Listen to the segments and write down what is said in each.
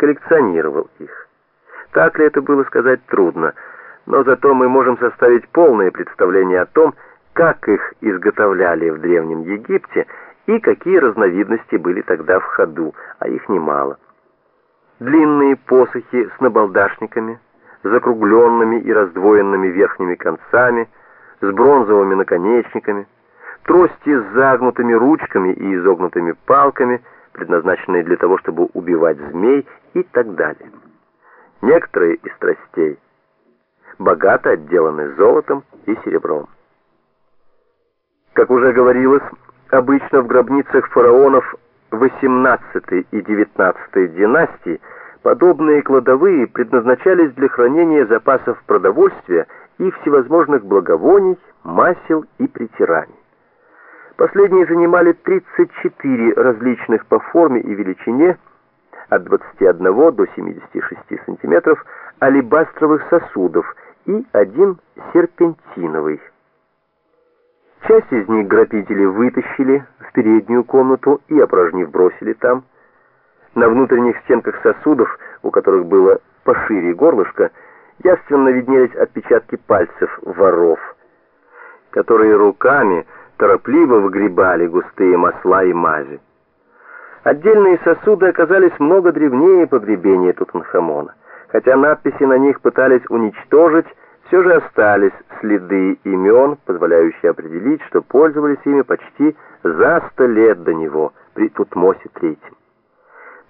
коллекционировал их. Так ли это было сказать трудно, но зато мы можем составить полное представление о том, как их изготовляли в Древнем Египте и какие разновидности были тогда в ходу, а их немало. Длинные посохи с набалдашниками, закругленными и раздвоенными верхними концами, с бронзовыми наконечниками, трости с загнутыми ручками и изогнутыми палками, предназначенные для того, чтобы убивать змей и так далее. Некоторые из тростей богато отделаны золотом и серебром. Как уже говорилось, обычно в гробницах фараонов XVIII и XIX династий подобные кладовые предназначались для хранения запасов продовольствия и всевозможных благовоний, масел и притираний. Последние занимали 34 различных по форме и величине, от 21 до 76 сантиметров, алебастровых сосудов и один серпентиновый. Часть из них грабители вытащили в переднюю комнату и, опорожнив, бросили там. На внутренних стенках сосудов, у которых было пошире горлышко, явственно виднелись отпечатки пальцев воров, которые руками торопливо выгребали густые масла и мази. Отдельные сосуды оказались много древнее погребения Тутанхамона. Хотя надписи на них пытались уничтожить, все же остались следы имен, позволяющие определить, что пользовались ими почти за сто лет до него, при Тутмосе III.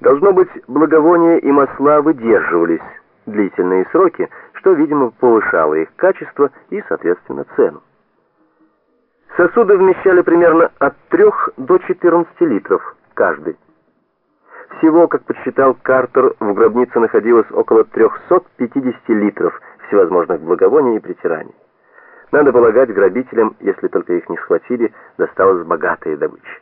Должно быть, благовония и масла выдерживались длительные сроки, что, видимо, повышало их качество и, соответственно, цену. Сосуды вмещали примерно от 3 до 14 литров каждый. Всего, как подсчитал Картер, в гробнице находилось около 350 литров всевозможных благовоний и притираний. Надо полагать, грабителям, если только их не схватили, досталась богатая добыча.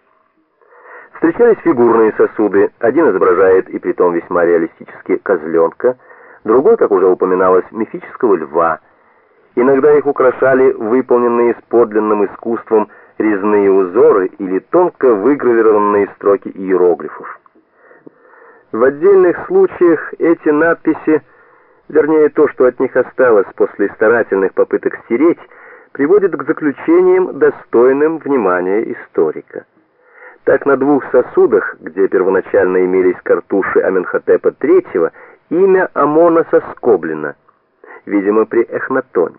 Встречались фигурные сосуды. Один изображает, и притом весьма реалистически, козленка, другой, как уже упоминалось, мифического льва. Иногда их украшали выполненные с подлинным искусством резные узоры или тонко выгравированные строки иероглифов. В отдельных случаях эти надписи, вернее то, что от них осталось после старательных попыток стереть, приводит к заключениям, достойным внимания историка. Так на двух сосудах, где первоначально имелись картуши Аменхотепа III, имя Амона соскоблено, видимо, при Эхнатоне.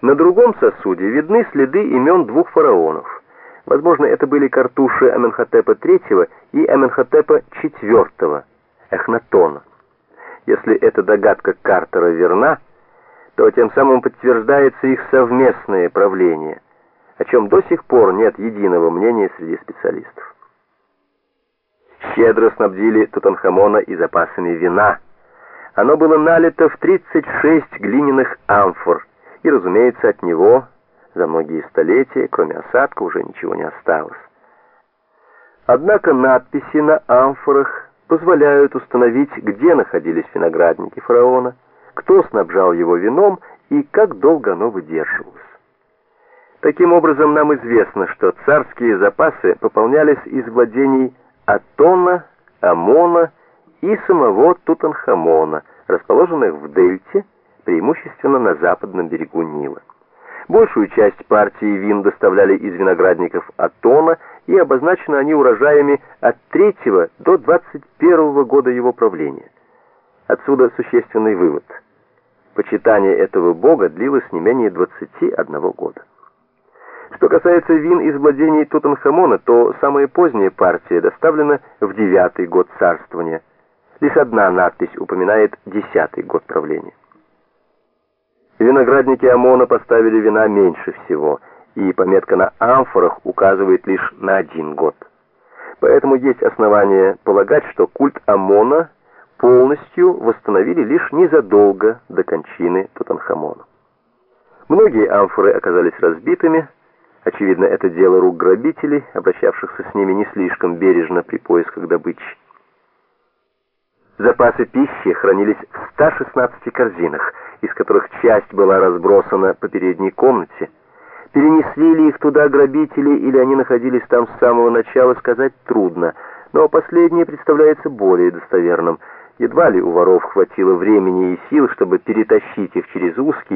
На другом сосуде видны следы имен двух фараонов. Возможно, это были картуши Аменхотепа III и Аменхотепа IV, Эхнатона. Если эта догадка Картера верна, то тем самым подтверждается их совместное правление, о чем до сих пор нет единого мнения среди специалистов. Щедро снабдили Тутанхамона и запасами вина. Оно было налито в 36 глиняных амфор, и, разумеется, от него за многие столетия, кроме осадка, уже ничего не осталось. Однако надписи на амфорах позволяют установить, где находились виноградники фараона, кто снабжал его вином и как долго оно выдерживалось. Таким образом, нам известно, что царские запасы пополнялись из владений Атона, Амона и самого Тутанхамона, расположенных в дельте, преимущественно на западном берегу Нила. Большую часть партии вин доставляли из виноградников Атона, и обозначены они урожаями от 3 до 21 года его правления. Отсюда существенный вывод. Почитание этого бога длилось не менее 21 года. Что касается вин из владений Тутанхамона, то самая поздняя партия доставлена в девятый год царствования. Лишь одна надпись упоминает десятый год правления. Виноградники Амона поставили вина меньше всего, и пометка на амфорах указывает лишь на один год. Поэтому есть основания полагать, что культ Амона полностью восстановили лишь незадолго до кончины Тутанхамона. Многие амфоры оказались разбитыми, очевидно, это дело рук грабителей, обращавшихся с ними не слишком бережно при поисках добычи. Запасы пищи хранились в 116 корзинах, из которых часть была разбросана по передней комнате. Перенесли ли их туда грабители или они находились там с самого начала, сказать трудно, но последнее представляется более достоверным. Едва ли у воров хватило времени и сил, чтобы перетащить их через узкий,